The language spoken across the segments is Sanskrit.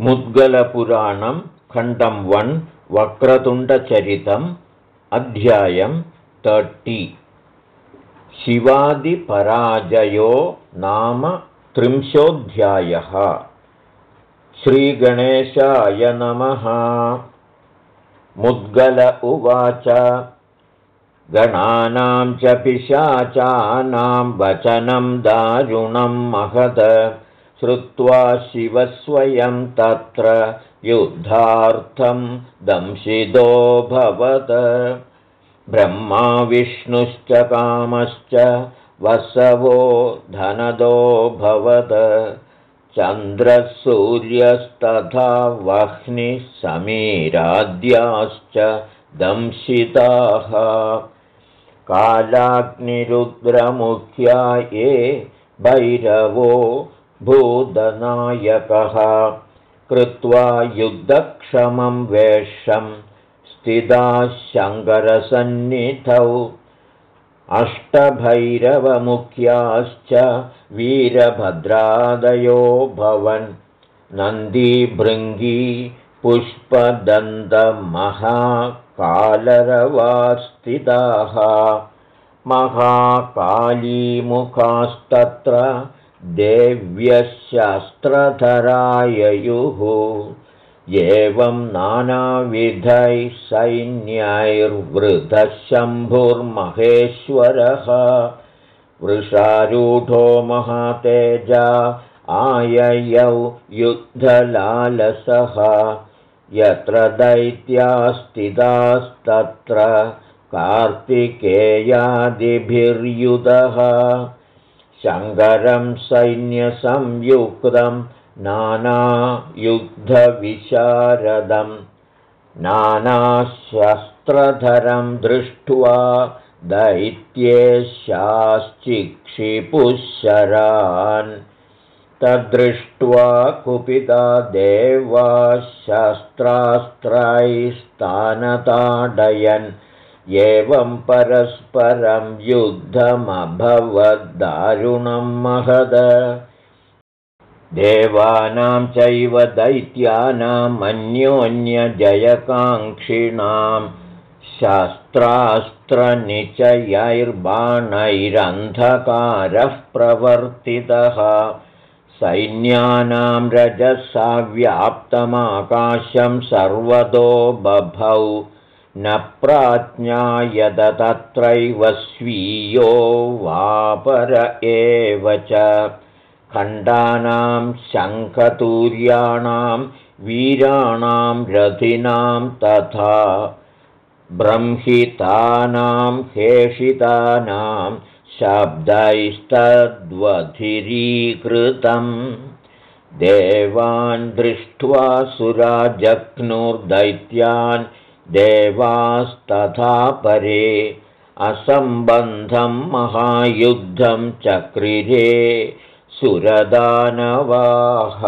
मुद्गलपुराणं खण्डं वन् वक्रतुण्डचरितम् अध्यायं तर्टि शिवादिपराजयो नाम त्रिंशोऽध्यायः. श्रीगणेशाय नमः। मुद्गल उवाच। गणानां च पिशाचानां वचनं दारुणं महद श्रुत्वा शिवस्वयं तत्र युद्धार्थं दंशितोऽभवत् ब्रह्मा विष्णुश्च कामश्च वसवो धनदोऽभवत् चन्द्रसूर्यस्तथा वह्निः समीराद्याश्च दंशिताः। कालाग्निरुद्रमुख्या ये भैरवो भूतनायकः कृत्वा युद्धक्षमं वेषं स्थिताः शङ्करसन्निधौ। अष्टभैरवमुख्याश्च वीरभद्रादयो भवन्। नन्दीभृङ्गी पुष्पदन्तमहाकालरवास्थिताः। महाकालीमुखास्तत्र देव्यशास्त्रधराययुः। एवं नानाविधैः सैन्यैर्वृतः शम्भुर्महेश्वरः वृषारूढो महातेजा आययौ युद्धलालसः। यत्र दैत्यास्थितास्तत्र कार्तिकेयादिभिर्युधः शङ्करं सैन्यसंयुक्तं नानायुद्धविशारदं नानाशस्त्रधरं दृष्ट्वा दैत्येशाश्चिक्षिपुशरान् तद्दृष्ट्वा कुपिता देवा शस्त्रास्त्रैस्तानताडयन् एवं परस्परं युद्धमभवद्दारुणं महद। देवानां चैव दैत्यानामन्योन्यजयकाङ्क्षिणां शास्त्रास्त्रनिचयैर्बाणैरन्धकारः प्रवर्तितः। सैन्यानां रजसा व्याप्तमाकाशं सर्वतो बभौ न प्राज्ञायत तत्रैव स्वीयो वापर एव च। खण्डानां शङ्खतूर्याणां वीराणां रथिनां तथा ब्रंहितानां हेषितानां शब्दैस्तद्वधिरीकृतम्। देवान् दृष्ट्वा सुराजघ्नुर्दैत्यान् देवास्तथा परे असम्बन्धं महायुद्धं चक्रिरे सुरदानवाः।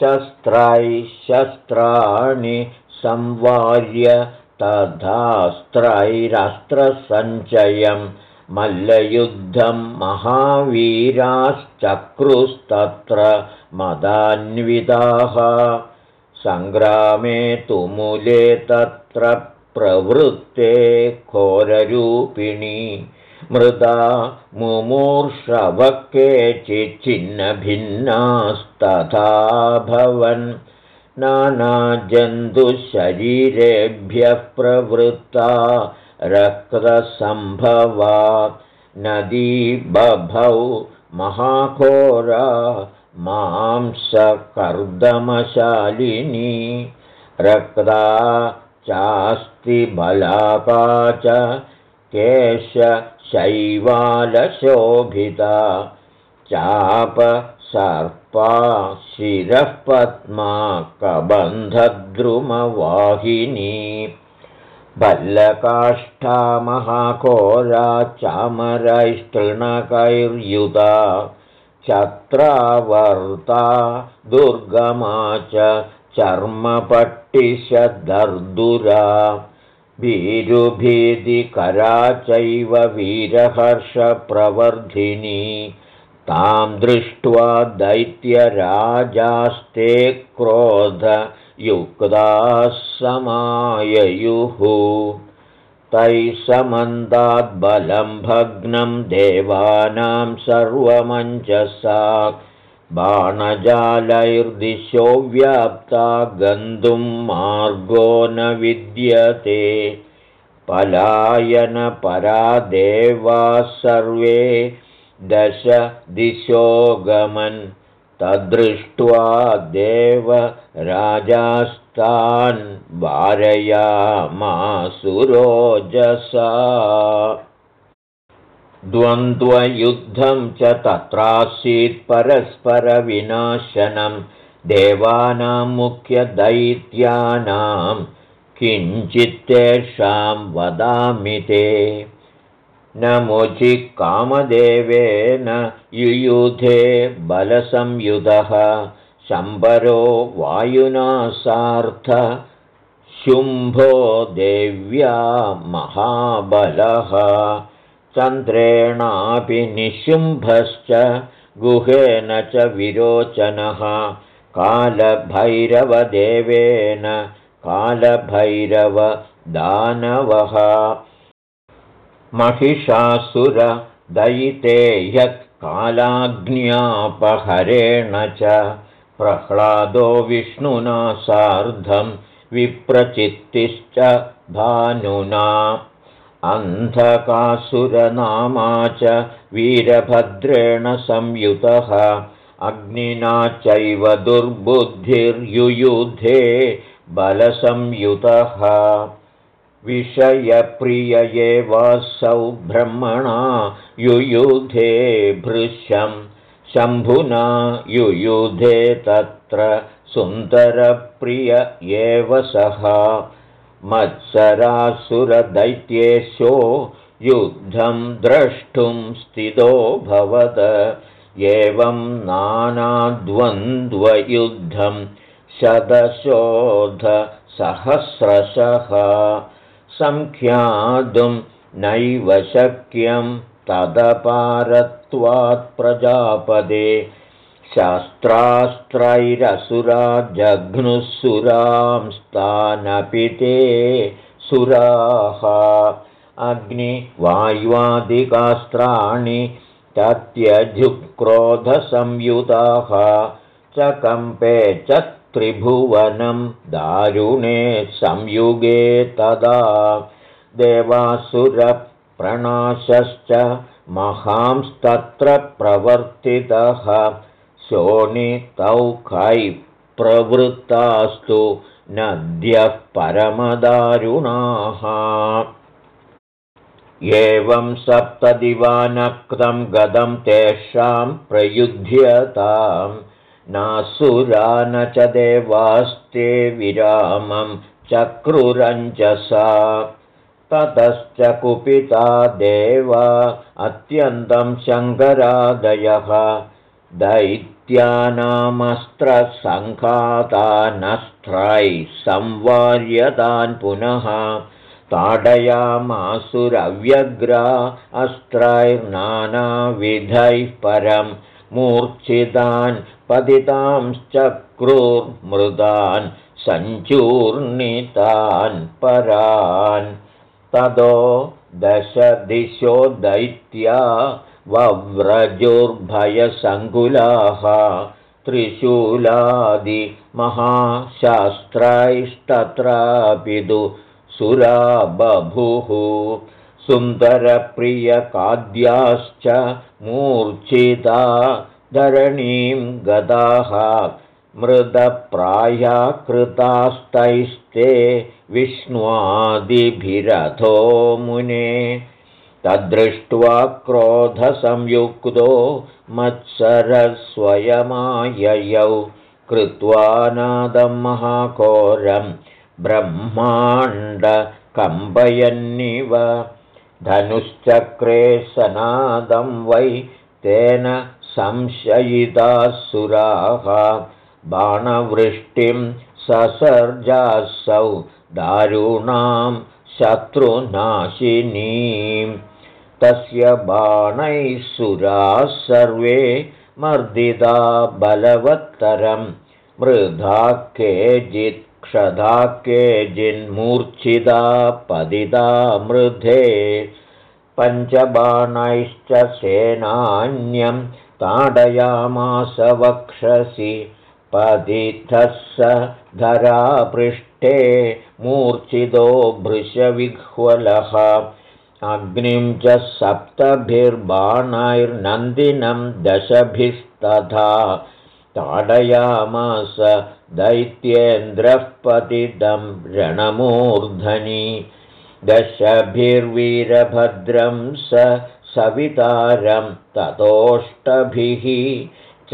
शस्त्रैः शस्त्राणि संवार्य तथास्त्रैरस्त्रसञ्चयं मल्लयुद्धं महावीराश्चक्रुस्तत्र मदान्विताः सङ्ग्रामे तुमुले तत्र प्रवृत्ते घोररूपिणी। मृदा मुमूर्षवः केचिच्छिन्नभिन्नास्तथाभवन् नानाजन्तुशरीरेभ्यः प्रवृत्ता रक्तसम्भवा। नदी बभौ महाघोरा मांसकर्दमशालिनी रक्ता चास्ति बलाका च केशशैवालशोभिता चापसर्पा शिरः पद्मा कबन्धद्रुमवाहिनी बल्लकाष्ठा महाघोरा चामरैस्तृणकैर्युधा छत्रावर्ता दुर्गमा च चर्मपट्टिशदर्दुरा। भीरुभीतिकरा चैव वीरहर्षप्रवर्धिनी। तां दृष्ट्वा दैत्यराजास्ते क्रोधयुक्ताः समाययुः तैः समन्दाद्बलं भग्नं देवानां सर्वमञ्चसा बाणजालैर्दिशो व्याप्ता गन्तुं मार्गो न विद्यते। पलायनपरा देवाः सर्वे दश दिशो गमन् तदृष्ट्वा देवराजास्तान् वारयामासुरोजसा। द्वन्द्वयुद्धं च तत्रासीत् परस्परविनाशनं देवानां मुख्यदैत्यानां किञ्चित्तेषां वदामि ते। नमुचि कामदेवेन युयुधे बलसंयुधः शम्बरो वायुना सार्थ शुम्भो देव्या महाबलः। चन्द्रेणापि निशुम्भश्च गुहेन च विरोचनः। कालभैरवदेवेन कालभैरवदानवः। महिषासुरदयिते कालाग्न्यापहरेण च। प्रह्लादो विष्णुना सार्धं विप्रचित्तिश्च भानुना। अन्धकासुरनामा च वीरभद्रेण संयुतः अग्निना चैव दुर्बुद्धिर्युयुधे बलसंयुतः। विषयप्रिय एवासौ ब्रह्मणा युयुधे भृशं। शम्भुना युयुधे तत्र सुन्दरप्रिय एव सः। मत्सरासुरदैत्येशो युद्धं द्रष्टुं स्थितोऽभवद एवं नानाद्वन्द्वयुद्धं शतशोधसहस्रशः। सङ्ख्यातुं नैव शक्यं तदपारत्वात्प्रजापदे शास्त्रास्त्रैरसुरा जघ्नुःसुरांस्तानपि ते सुराः। अग्निवायुवादिकास्त्राणि तत्यजुक्रोधसंयुताः। च कम्पे च त्रिभुवनं दारुणे संयुगे तदा। देवासुरप्रणाशश्च महांस्तत्र प्रवर्तितः शोणितौखैः प्रवृत्तास्तु नद्यः परमदारुणाः। एवं सप्तदिवानक्तं गदं तेषां प्रयुध्यतां नासुरा न च देवास्ते विरामं चक्रुरञ्जसा। ततश्च कुपिता देवा अत्यन्तं शङ्करादयः दैत्यानामस्त्रसङ्घातानस्त्रैः संवार्यतान् पुनः ताडयामासुरव्यग्रा अस्त्रैर्नानाविधैः परं मूर्च्छितान् पतितांश्चक्रुर्मृदान् सञ्चूर्णितान् परान्। ततो दशदिशो दैत्या वव्रजुर्भयसङ्कुलाः सुरा बभुः सुन्दरप्रियकाद्याश्च मूर्च्छिता धरणीं गदाः। मृदप्रायाकृतास्तैस्ते विष्णुवादिभिरथो मुने तद्दृष्ट्वा क्रोधसंयुक्तो मत्सरस्वयमाययौ कृत्वा नादं महाकोरं ब्रह्माण्डकम्पयन्निव धनुश्चक्रे सनादं वै तेन संशयितासुराः बाणवृष्टिं ससर्जासौ दारुणां शत्रुनाशिनीम् तस्य बाणैः सुराः सर्वे मर्दिता बलवत्तरं मृधा केचित् क्षधा केचिन्मूर्च्छिता पदिता मृधे। पञ्चबाणैश्च सेनान्यं ताडयामास वक्षसि। पतिथः स धरापृष्ठे मूर्च्छितो भृशविह्वलः अग्निं च सप्तभिर्बाणैर्नन्दिनं दशभिस्तथा ताडयामास दैत्येन्द्रः पतितं रणमूर्धनि दशभिर्वीरभद्रं स सवितारं ततोष्टभिः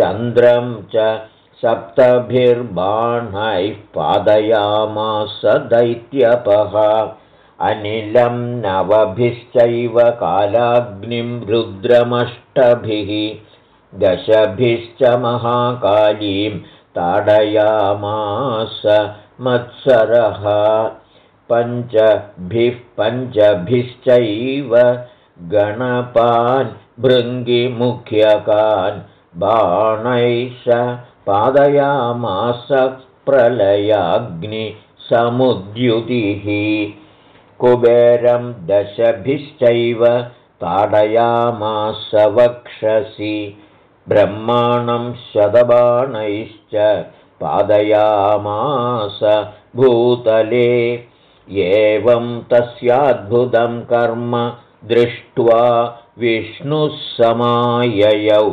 चन्द्रं च सप्तभिर्बाणैः पादयामास दैत्यपः अनिलं नवभिश्चैव कालाग्निं रुद्रमष्टभिः दशभिश्च महाकालीं ताडयामास मत्सरः। पञ्चभिः पञ्चभिश्चैव गणपान् भृङ्गिमुख्यकान् बाणैष पादयामास प्रलयाग्निसमुद्युतिः कुबेरं दशभिश्चैव ताडयामास वक्षसि ब्रह्माणं शतबाणैश्च पादयामास भूतले। एवं तस्याद्भुतं कर्म दृष्ट्वा विष्णुः समाययौ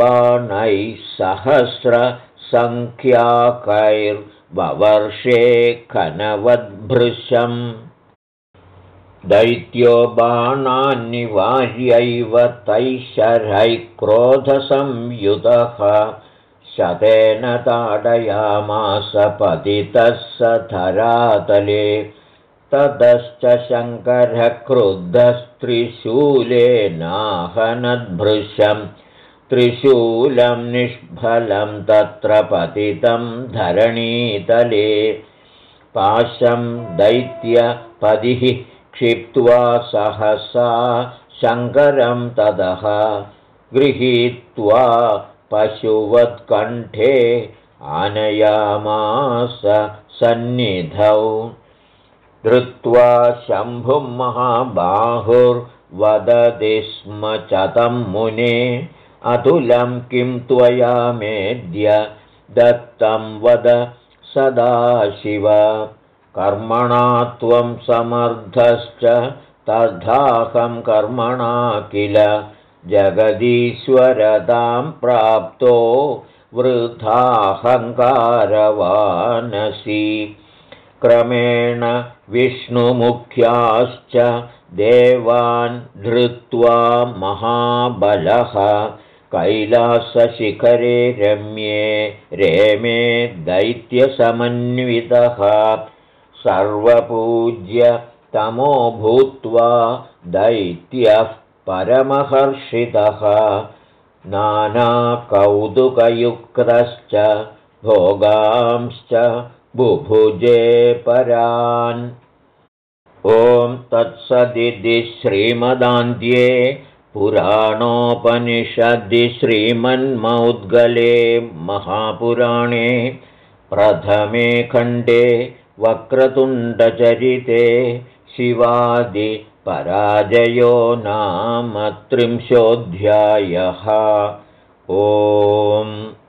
बाणैः सहस्रसङ्ख्याकैर्ववर्षे खनवद्भृशम् दैत्यो बाणान्निवार्यैव तैः शरैः क्रोधसंयुतः शतेन ताडयामास पतितः स धरातले। ततश्च शङ्करः क्रुद्धस्त्रिशूलेनाहनद्भृशं त्रिशूलं निष्फलं तत्र पतितं धरणीतले। पाशं दैत्यपदिः क्षिप्त्वा सहसा शङ्करं ततः गृहीत्वा पशुवत्कण्ठे आनयामास सन्निधौ। धृत्वा शम्भुं महाबाहुर्वदति स्म तं मुने अतुलं किं त्वया मेद्य दत्तं वद सदाशिव कर्मणा त्वं समर्थश्च तथाहं कर्मणा किल? जगदीश्वरतां प्राप्तो वृथाहङ्कारवानसि क्रमेण विष्णुमुख्याश्च देवान् धृत्वा महाबलः। कैलासशिखरे रम्ये रेमे दैत्यसमन्वितः सर्वपूज्य तमो भूत्वा दैत्यः परमहर्षितः नानाकौतुकयुक्तश्च भोगांश्च बुभुजे परान्। ॐ तत्सदिति श्रीमदान्ध्ये पुराणोपनिषदि श्रीमन्मौद्गले महापुराणे प्रथमे खण्डे वक्रतुण्डचरिते शिवादिपराजयो नाम त्रिंशोऽध्यायः। ओम्